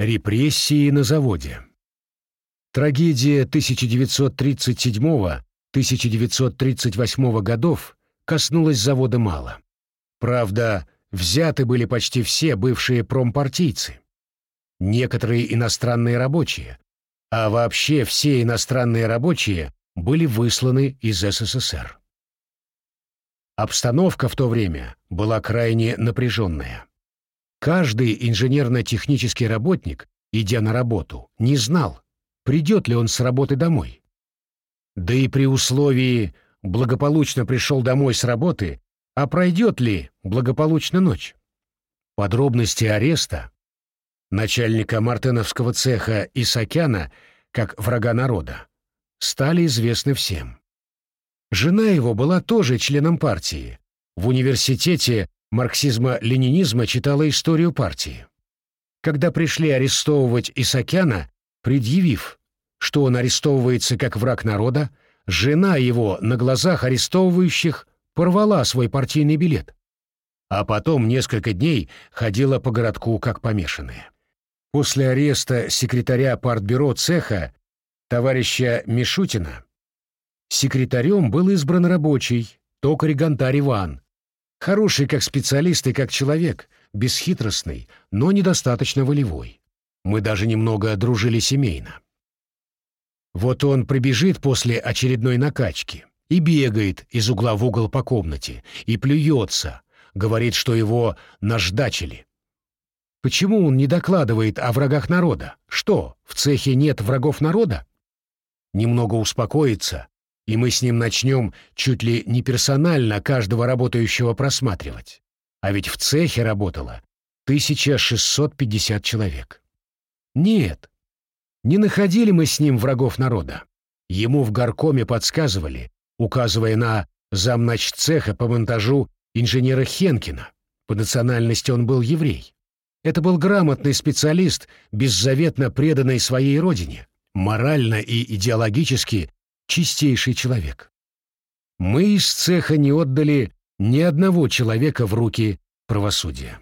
Репрессии на заводе. Трагедия 1937-1938 годов коснулась завода мало. Правда, взяты были почти все бывшие промпартийцы. Некоторые иностранные рабочие, а вообще все иностранные рабочие были высланы из СССР. Обстановка в то время была крайне напряженная. Каждый инженерно-технический работник, идя на работу, не знал, придет ли он с работы домой. Да и при условии благополучно пришел домой с работы, а пройдет ли благополучно ночь? Подробности ареста начальника Мартыновского цеха Исакяна как врага народа стали известны всем. Жена его была тоже членом партии. В университете марксизма-ленинизма читала историю партии. Когда пришли арестовывать Исакяна, предъявив, что он арестовывается как враг народа, жена его на глазах арестовывающих порвала свой партийный билет. А потом несколько дней ходила по городку как помешанная. После ареста секретаря партбюро цеха товарища Мишутина секретарем был избран рабочий, токарь Гонтарь Иван, Хороший как специалист и как человек, бесхитростный, но недостаточно волевой. Мы даже немного дружили семейно. Вот он прибежит после очередной накачки и бегает из угла в угол по комнате и плюется, говорит, что его наждачили. Почему он не докладывает о врагах народа? Что, в цехе нет врагов народа? Немного успокоится, и мы с ним начнем чуть ли не персонально каждого работающего просматривать. А ведь в цехе работало 1650 человек. Нет, не находили мы с ним врагов народа. Ему в горкоме подсказывали, указывая на замнач цеха по монтажу инженера Хенкина. По национальности он был еврей. Это был грамотный специалист, беззаветно преданный своей родине, морально и идеологически чистейший человек. Мы из цеха не отдали ни одного человека в руки правосудия.